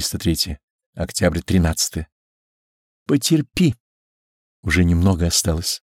303. Октябрь 13. Потерпи. Уже немного осталось.